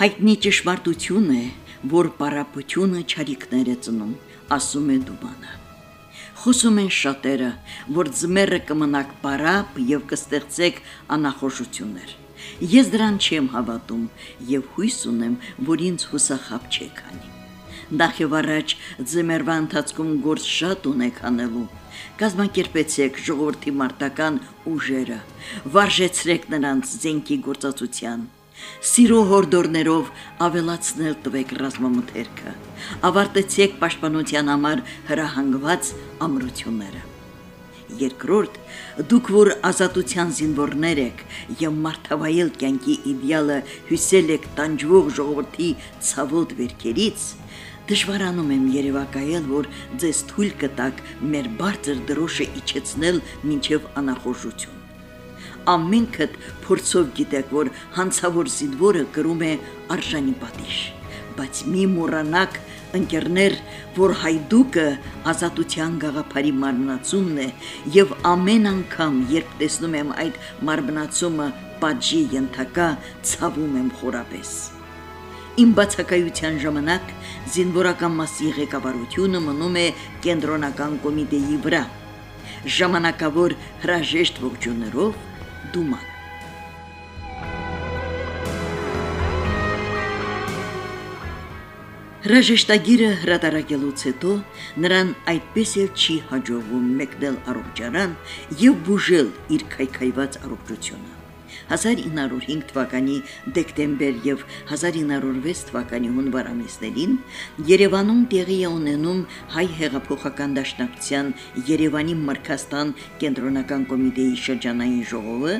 Հայտնի ճշմարտություն է, որ պարապությունը ճարիքներ է ծնում, ասում է Դուբանը։ Խոսում են շատերը, որ ձմեռը կմնաք պարապ եւ կստեղծեք անախորժություններ։ Ես դրան չեմ հավատում եւ հույս ունեմ, որ ինձ հուսախապ չեք անի։ Նախ եւ առաջ ձմեռվա ընթացքում գործ շատ ունեք անելու։ Կազմակերպեցեք ժողովրդի մարտական ուժերը, վարժեցրեք նրանց զենքի գործածության Սիրո հորդորներով ավելացնել տվեք ռազմամթերքը։ Ավարտեցեք պաշտպանության համար հրահանգված ամրությունները։ Երկրորդ, դուք որ ազատության զինվորներ եք եւ մարդավայել կյանքի իդեալը հյուսել եք տանջվող ժողովրդի ցավոտ վերքերից, դժվարանում եմ երևակայել, որ ձեզ թույլ կտակ մեր բարձր դրոշը իջեցնել մինչև անախորժություն ամենքդ փորձով գիտեք, որ հանցավոր զինվորը կրում է արժանի պատիժ, բայց մի մոռանաք ընկերներ, որ հայդուկը ազատության գաղափարի մարմնացումն է եւ ամեն անգամ, երբ տեսնում եմ այդ մարմնացումը պատժի ենթակա, ցավում եմ խորապես։ Իմ բացակայության ժամանակ զինվորական մասի ղեկավարությունը մնում է կենտրոնական կոմիտեի վրա։ Ժամանակավոր հրաժեշտ ողջուններով Դուման։ Հրաժեշտագիրը հրատարակելուց հետո նրան այդպես էլ չի հաջողվում մեկնել առողջարան եւ բուժել իր քայքայված առողջությունը։ 1905 թվականի դեկտեմբեր եւ 1906 թվականի հունվար ամիսներին Երևանում տեղի է ունենում հայ հեղափոխական դաշնակցության Երևանի Մրգաստան կենտրոնական կոմիտեի շրջանային ժողովը,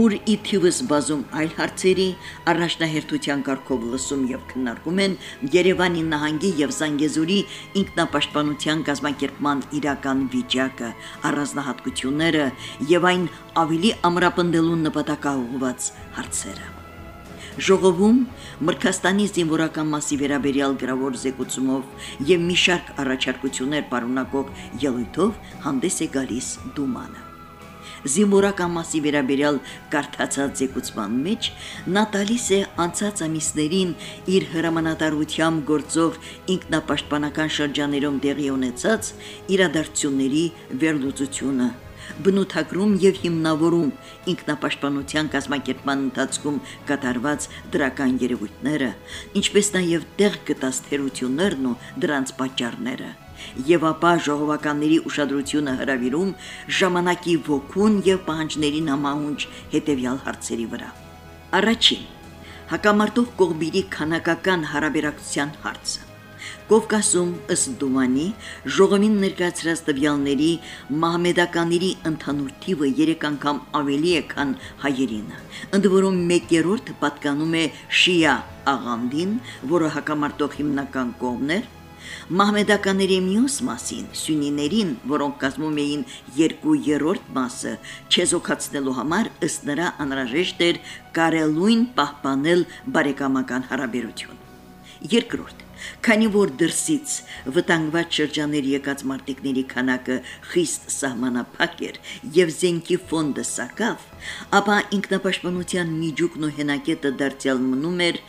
ուր ի թիվս բազում այլ հարցերի առաջնահերթության կարգով լսում եւ քննարկում են Երևանի նահանգի եւ Զանգեզուրի ինքնապաշտպանության կազմակերպման իրական վիճակը, առանձնահատկությունները եւ այն ավելի ամրապնդելու նպատակաուղված հարցերը։ Ժողովում Մրկաստանի զինվորական մասի վերաբերյալ գրավոր զեկուցումով եւ մի շարք առաջարկություններ պարունակող ելույթով հանդես է գալիս Դումանը զինվորական մասի վերաբերյալ կարդացած զեկուցման մեջ նա տալիս է անցած ամիսներին իր հրամանատարությամբ գործող ինքնապաշտպանական շրջաներում տեղի ունեցած իրադարձությունների վերլուծությունը բնութագրում եւ հիմնավորում ինքնապաշտպանության կազմակերպման ընթացքում կատարված դրական երևույթները, ինչպես նաեւ տեղ գտած թերություններն ու դրանց պատճառները եւ ապա ժողովականների ուշադրությունը հրավիրում ժամանակի ոգուն եւ պահանջներին համահունչ հետեւյալ հարցերի վրա։ Առաջին հակամարտող կողմերի քանակական հարաբերակցության հարցը Կովկասում ըստ Դումանի ժողովին ներկայացրած տվյալների մահմեդականների ընդհանուր թիվը 3 անգամ ավելի է, քան հայերինը։ Ընդ որում 1/3 պատկանում է շիա աղանդին, որը հակամարտող հիմնական կողմն էր, Մահմեդականների մյուս մասին, սյունիներին, որոնք կազմում էին 2/3 մասը, չեզոքացնելու համար ըստ նրա անհրաժեշտ էր կարելույն պահպանել բարեկամական հարաբերություն։ Երկրորդ Քանի որ դրսից վտանգված շրջաների եկած մարտիկների քանակը խիստ սահմանափակ էր եւ զենքի ֆոնդը սակավ, ապա ինքնապաշտպանության միջուկն ու հենակետը դարձյալ մնում էր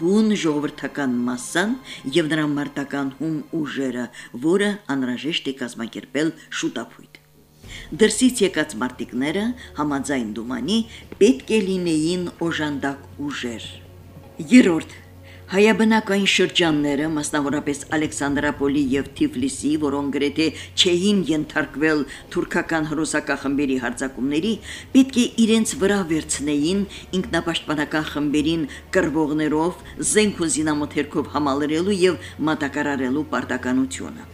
բուն ժողովրդական մասսան եւ նրա մարտական հում ուժերը, որը անհրաժեշտ է կազմակերպել շուտապույտ։ Դրսից եկած մարտիկները համաձայն դումանի պետք է լինեին օժանդակ ուժեր։ Երորդ Հայաբնակային շրջանները, մասնավորապես Ալեքսանդրապոլի եւ Թիֆլիսի, որոնք գրեթե չէին ենթարկվել թուրքական հրոսակախմբերի հարձակումների, պետք է իրենց վրա վերցնեին ինքնապաշտպանական խմբերին կրվողներով, զենք ու զինամոթերքով համալրելու եւ մատակարարելու պարտականությունը։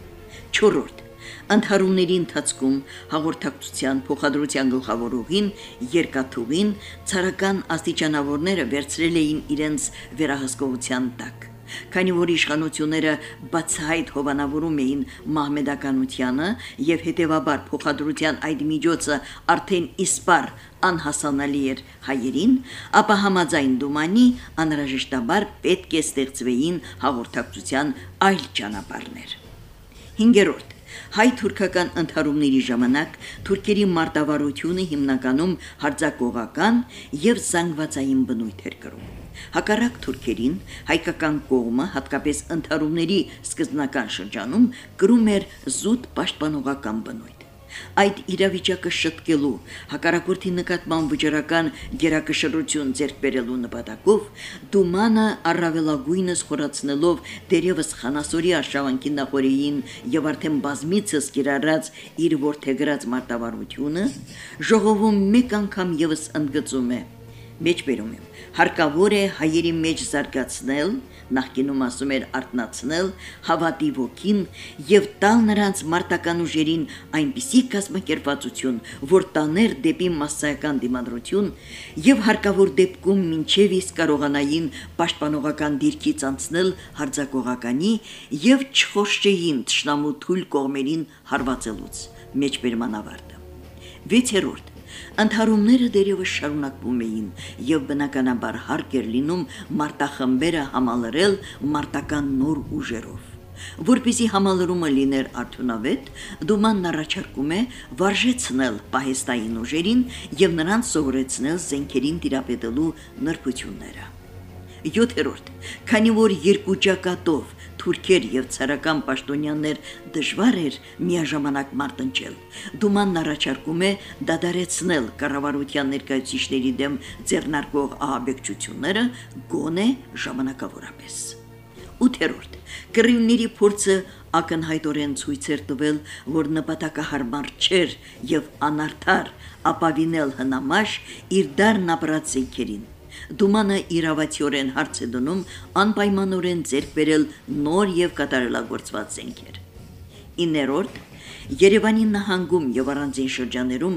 4 Ընթարումների ընթացքում հաղորդակցության փոխադրության գլխավորուհին երկաթուղին ցարական աստիճանավորները վերցրել էին իրենց վերահսկողության տակ քանի որ իշխանությունները բացահայտ հովանավորում էին մահմեդականությանը եւ հետեւաբար փոխադրության այդ միջոցը արդեն իսպար անհասանալի էր հայերին, ապա համաձայն դումանի անհրաժեշտաբար պետք է ստեղծվեին հաղորդակցության այլ ճանապարհներ։ 5-րդ Հայ-թուրքական ընդհարումների ժամանակ թուրքերի մարտավարությունը հիմնականում հարձակողական եւ զանգվածային բնույթ էր կրում։ Հակառակ թուրքերին հայկական կողմը հատկապես ընդհարումների սկզբնական շրջանում կրում էր զուտ պաշտպանողական բնույթ այդ իրավիճակը շտկելու, հակառակորդի նկատմամբ վճռական գերակշռություն ձեռք բերելու նպատակով դումանը առավելագույնս խորացնելով դերևս խանասորի արշավանքի նախորեին եւ արդեն բազմիցս կիրառած իր ворթեգրած մարտավարությունը ժողովում մեկ անգամ եւս ընդգծում է մեջբերում եմ հարկավոր է հայերի մեջ զարգացնել նախկինում ասում էր արտնացնել հավատի ոգին եւ տալ նրանց մարտական ուժերին այնպիսի կազմակերպվածություն, որ տաներ դեպի massայական դիմադրություն եւ հարկավոր դեպքում ինչեւ իսկ կարողանային պաշտպանողական դիրքից անցնել հարձակողականի եւ չխոշչեին ճշնամու թույլ կողմերին հարվածելուց մեջբերման ավարտը 6-րդ Ընթարումները դերևս շարունակվում էին եւ բնականաբար հարկ էր լինում մարտախմբերը համալրել մարտական նոր ուժերով։ Որպեսի համալրումը լիներ արդյունավետ, Դումանն առաջարկում է վարժեցնել պահեստային ուժերին եւ նրանց սովորեցնել զենքերին տիրապետելու նրբությունները։ 7-րդ. Քանի որ երկու ճակատով թուրքեր եւ ցարական պաշտոնյաներ դժվար էր միաժամանակ մարտնջել։ Դումանն առաջարկում է դադարեցնել կառավարության ներկայացուցիչների դեմ ձեռնարկող ահաբեկչությունները գոնե ժամանակավորապես։ 8-րդ Կրիմների փորձը ակնհայտորեն ցույց էր տվել, որ նպատակահարմար չէր եւ անարդար ապավինել հնամաշ իր դառն ապրած զենքերին Դումանը իրավացիորեն հարց է դնում անպայմանորեն ձեռք բերել նոր եւ կատարելագործված զենքեր։ 9-րդ Երևանի նահանգում եւ առանձին շրջաներում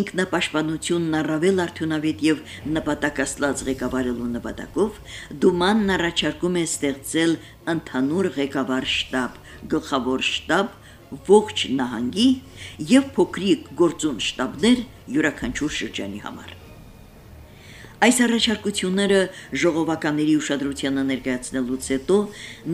ինքնապաշտպանությունն առավել արդյունավետ եւ նպատակասլաց ղեկավարելու նպատակով Դումանն առաջարկում է ստեղծել ընդհանուր ղեկավար շտաբ, գլխավոր շտաբ ողջ նահանգի եւ փոքրիկ գործուն շտաբներ յուրաքանչյուր շրջանի համար։ Այս առաջարկությունները ժողովականների ուշադրությանը ներկայացնելուց հետո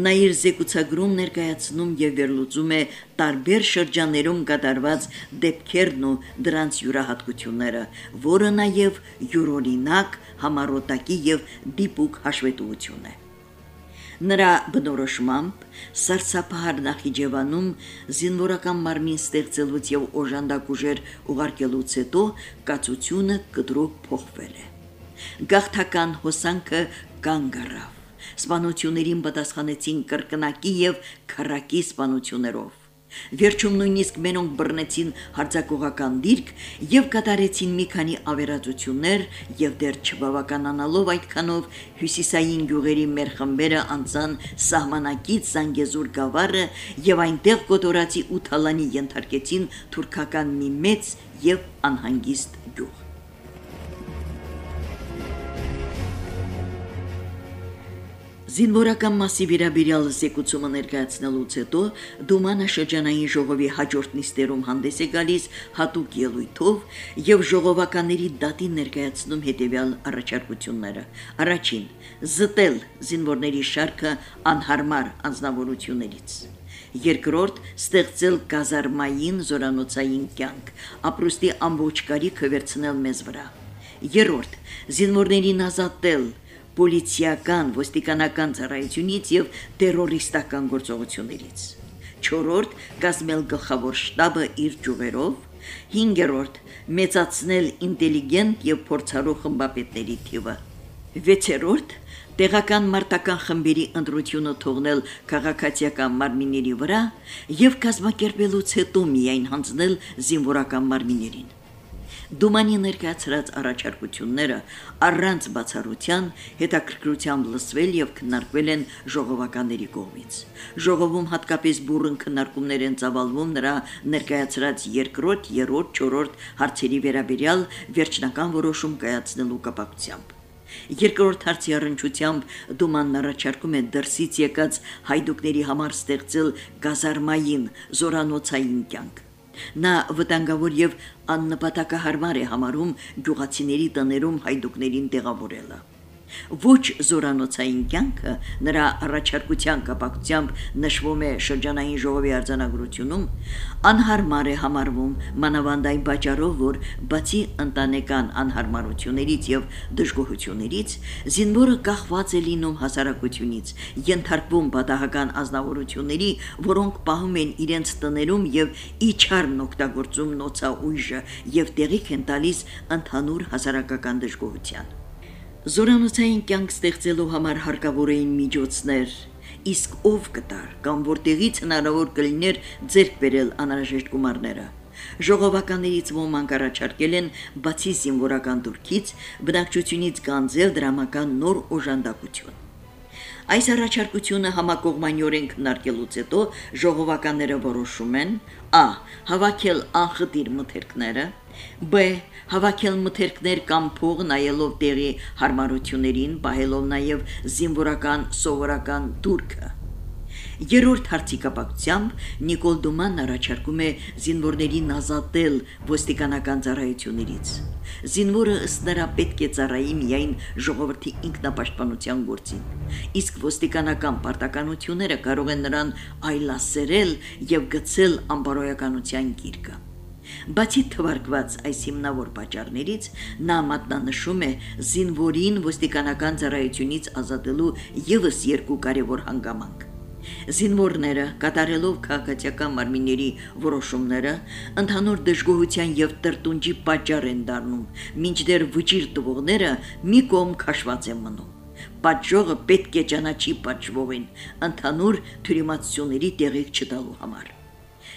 նա իր զեկուցագրում ներկայացնում եւ վերլուծում է տարբեր շրջաններում կատարված դեպքերն ու դրանց յուրահատկությունները, որը նաեւ յուրօրինակ, համառոտակի եւ դիպուկ հաշվետվություն է։ Նրա բնորոշմամբ Սարսափահար Նախիջևանում զինվորական մարմին ստեղծելուց եւ օժանդակ ուժեր ուղարկելուց հետո կացությունը կտրուկ փոխվել է գաղթական հոսանքը կանգ առավ։ Սպանություններին պատասխանեցին կրկնակի եւ քրակի սպանություններով։ Վերջում նույնիսկ մենոնք բռնեցին հարձակողական դիրք եւ կատարեցին մի քանի ավերածություններ եւ դեռ չբավականանալով այդքանով հյուսիսային գյուղերի մեր խմբերը անցան սահմանակից Զանգեզուր գավառը եւ այնտեղ կոտորացի ու թալանի ենթարկեցին թուրքական մի մեծ եւ անհանգիստ գյուղ։ Զինվորական մասի վերաբերյալ զեկուցումը ներկայացնելուց հետո Դումանը շրջանային ժողովի հաջորդ նիստերում հանդես է գալիս հատուկ ելույթով եւ ժողովականների դատին ներկայացնում հետեւյալ առաջարկությունները. Առաջին՝ զտել զինվորների շարքը անհարմար անznավորություններից։ Երկրորդ՝ ստեղծել կազարմային զորանոցային կյանք, ապրուստի ամբողջ կարիքը վերցնել մեզ վրա։ Երրորդ՝ զինվորներին ազատել պոլիցիական, ոստիկանական ծառայությունից եւ terroristական գործողություններից։ 4-րդ կազմել գլխավոր շտաբը իր ջուղերով, 5-րդ մեծացնել ինտելիգենտ եւ փորձառու խմբապետների թիվը։ 6-րդ տեղական մարտական խմբերի ընտրությունը թողնել քաղաքացիական մարմինների վրա եւ կազմակերպելուց հետո միայն հանձնել զինվորական մարմիներին։ Դումանի ներկայացրած առաջարկությունները առանց բացառության հետաքրքրությամբ լսվել եւ քննարկվել են ժողովականների կողմից։ Ժողովում հատկապես բուրըն քննարկումներ են ծավալվում նրա ներկայացրած երկրորդ, երրորդ, չորրորդ հարցերի վերաբերյալ վերջնական որոշում կայացնելու կապակցությամբ։ Երկրորդ հարցի առնչությամբ Դումանն առաջարկում է դրսից եկած հայդուկների համար ստեղծել գազարմային զորանոցային կյանք Նա վտանգավոր եւ աննպատակահարմար է համարում գյուղացիների տներում հայդուկներին տեղավորելը։ Ոչ զորանոցային կյանքը նրա առաջարկության կապակցությամբ նշվում է շրջանային ժողովի արձանագրությունում, անհարմար է համարվում մանավանդային պատճառով, որ բացի ընտանեկան անհարմարություններից եւ դժգոհություններից, զինվորը կախված է լինում հասարակությունից, ենթարկվում պատահական ազնվորությունների, որոնք պահում են իրենց տներում եւ իչարն օգտագործում նոցաուժը եւ տեղիք են տալիս ընդհանուր հասարակական դժգոհության։ Զորանոցային կյանք ստեղծելու համար հարկավոր էին միջոցներ, իսկ ով կտար կամ որտեղից հնարավոր կլիներ ձեռք բերել անհրաժեշտ գումարները։ Ժողովականներից ոմանք առաջարկել են բացի զինվորական դուրքից բնակչությունից գանձել դրամական նոր օժանդակություն։ Այս առաջարկությունը համակողմանիորեն քննարկելուց հետո ժողովականները որոշում են a. հավաքել անխտիր մթերքները, b. հավաքել մթերքներ կամ փող նայելով տեղի հարմարություններին, պահելով նաև զինվորական սովորական դուրքը։ Երորդ հարցի կապակցությամբ Նիկոլ Դումանն առաջարկում է զինվորներին ազատել ոստիկանական ծառայություններից։ Զինվորը ըստ նրա պետք է ծառայի միայն ժողովրդի ինքնապաշտպանության գործին, իսկ ոստիկանական պարտականությունները կարող են նրան այլասերել եւ գցել անբարոյականության գիրկը։ Բացի թվարկված այս հիմնավոր պատճառներից, նա մատնանշում է զինվորին ոստիկանական ծառայությունից ազատելու եւս երկու կարևոր հանգամանք։ Զինվորները կատարելով քաղաքացիական մարմինների որոշումները ընդհանուր դժգոհության եւ տրտունջի պատճառ են դառնում, մինչդեռ վճիր տվողները մի կողմ քաշված են մնում։ Պատժողը պետք է ճանաչի պատժվողին ընդհանուր թյուրիմացությունների տեղիք չտալու համար։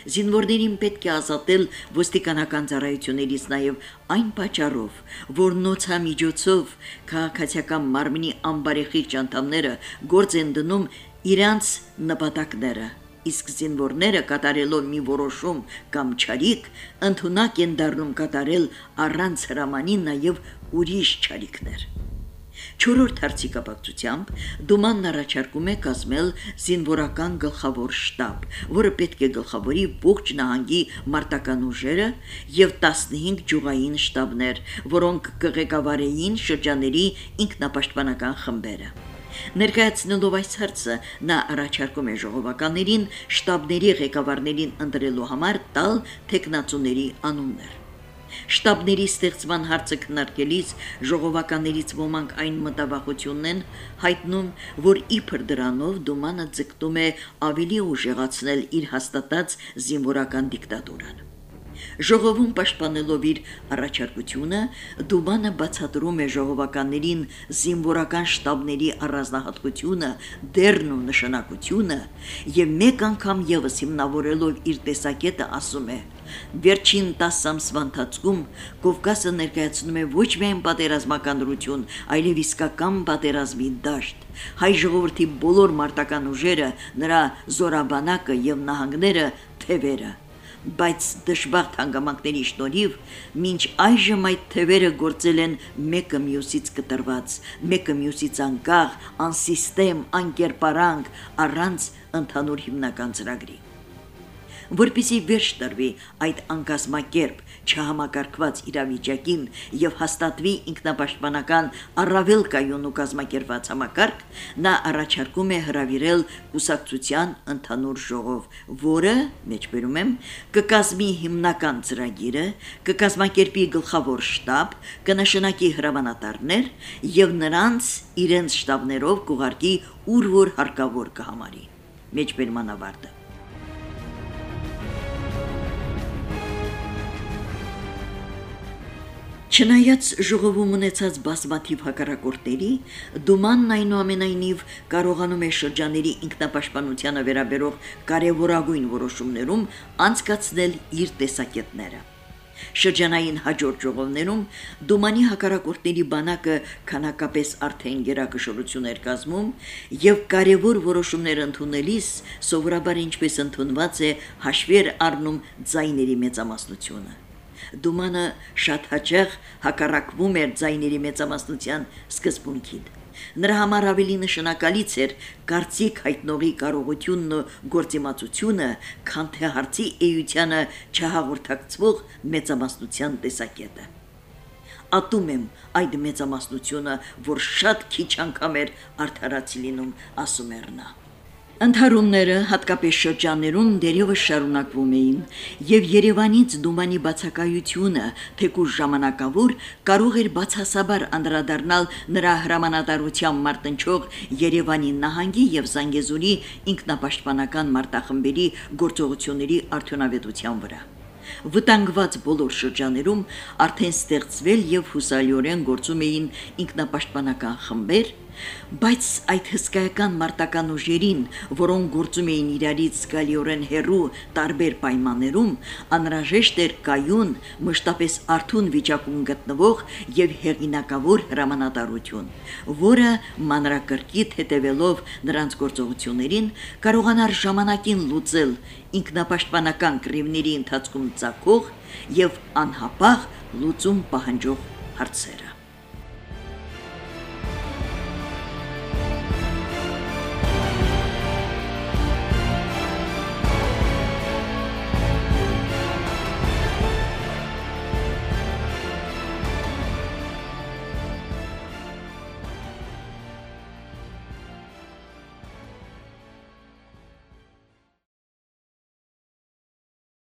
Զինվորներին պետք է ազատել ոստիկանական ծառայություններից նաև այն պատճառով, որ նոցա միջոցով քաղաքացիական մարմնի անբարեխիղճ անդամները գործ են դնում իրանց նպատակները իսկ զինվորները կատարելով մի որոշում կամ ճարիք ընդունակ են դառնում կատարել առանց հրամանի նաև ուրիշ ճարիքներ։ Չորրորդ հարցի կապակցությամբ Դումանն առաջարկում է կազմել զինվորական գլխավոր շտաբ, որը պետք է գլխավորի ողջ նահանգի մարտական ուժերը եւ 15 ջուղային շտաբներ, որոնք կղեկավարեին շրջաների ինքնապաշտպանական խմբերը։ Ներկայացնելով այս հարցը, նա առաջարկում է ժողովականներին շտաբների ղեկավարներին ընտրելու համար տալ տեխնացուների անուններ։ Շտաբների ստեղծման հարցը քննարկելիս ժողովականներից ոմանք այն մտավախությունն են հայտնում, որ իբր դրանով Դումանը ձգտում է ավելի ուժեղացնել իր հաստատած զինվորական դիկտատուրան։ Ժողովում պաշտպանելով իր առաջարկությունը, Դուբանը բացատրում է ժողովականներին զինվորական շտաբների առանձնահատկությունը, դերն ու նշանակությունը եւ մեկ անգամ եւս հիմնավորելով իր տեսակետը ասում է. Վերջին 10 ամսվա ընթացքում Կովկասը ներկայացնում է ոչ միայն պատերազմական դրություն, այլև իսկական պատերազմի դաշտ։ Հայ ժողովրդի բոլոր մարտական ուժերը, նրա զորաբանակը եւ նահանգները թևերը բայց դժբախտ հանգամանքների շնորհիվ մինչ այժմ այդ թևերը գործել են մեկը մյուսից կտրված, մեկը մյուսից անկախ, անսիստեմ, անկերպարանք, առանց ընդհանուր հիմնական ծրագրի որպիսի վերջ տրվի այդ անկազմակերպ չհամակարգված իրավիճակին եւ հաստատվի ինքնապաշտպանական առավել կայուն ու կազմակերպված համակարգ, նա առաջարկում է հրավիրել կուսակցության ընդհանուր ժողով, որը, մեջբերում եմ, կկազմի հիմնական ծրագիրը, կկազմակերպի գլխավոր շտաբ, կնշանակի հրամանատարներ եւ նրանց իրենց շտաբներով կուղարկի ուր որ հարկավոր կհամարի։ Մեջբերման ավարտը Չնայած ժողովում ունեցած բազմաթիվ հակառակորդների, Դումանն այնուամենայնիվ կարողանում է շրջաների ինքնապաշտպանությանը վերաբերող կարևորագույն որոշումներում անցկացնել իր տեսակետները։ Շրջանային հաջորդ ժողովներում Դումանի հակառակորդների բանակը քանակապես արդեն գերակշռություն էր կազմում եւ կարևոր որոշումներ ընդունելիս սովորաբար ինչպես ընդունված է հաշվի առնում ձայների մեծամասնությունը։ Դումանը շատ հաճախ հակառակվում էր ձայների մեծամասնության սկզբունքին։ Նրա համար ավելի նշանակալից էր կարծիք հայտնողի կարողությունն ու գործիմացությունը, քան թե հարցի էությանը չհաղորդակցվող մեծամասնության տեսակետը։ ատում եմ այդ մեծամասնությունը, որ շատ քիչ անգամ էր արդարացի լինում, ասում էր նա։ Ընթարումները հատկապես շրջաններում դերևս շարունակվում էին, եւ Երևանից Դումանի բացակայությունը, թեկուզ ժամանակավոր, կարող էր բացասաբար անդրադառնալ նրա հրամանատարության մարտնչող Երևանի նահանգի եւ Զանգեզուրի ինքնապաշտպանական մարտախմբերի գործողությունների արդյունավետության վրա վտանգված բոլոր շրջաներում արդեն ստեղծվել եւ հուսալիորեն գործում էին ինքնապաշտպանական խմբեր, բայց այդ հսկայական մարտական ուժերին, որոնք գործում էին իրարից զգալիորեն հեռու տարբեր պայմաններում, անհրաժեշտ էր կայուն, մշտապես արթուն վիճակում գտնվող եւ հեղինակավոր հրամանատարություն, որը մանրակրկիտ հետևելով նրանց գործողություններին կարողանար ժամանակին լուծել ինքնապաշտպանական կռիվների ընթացքում ցակող եւ անհապաղ լուծում պահանջող հարցերը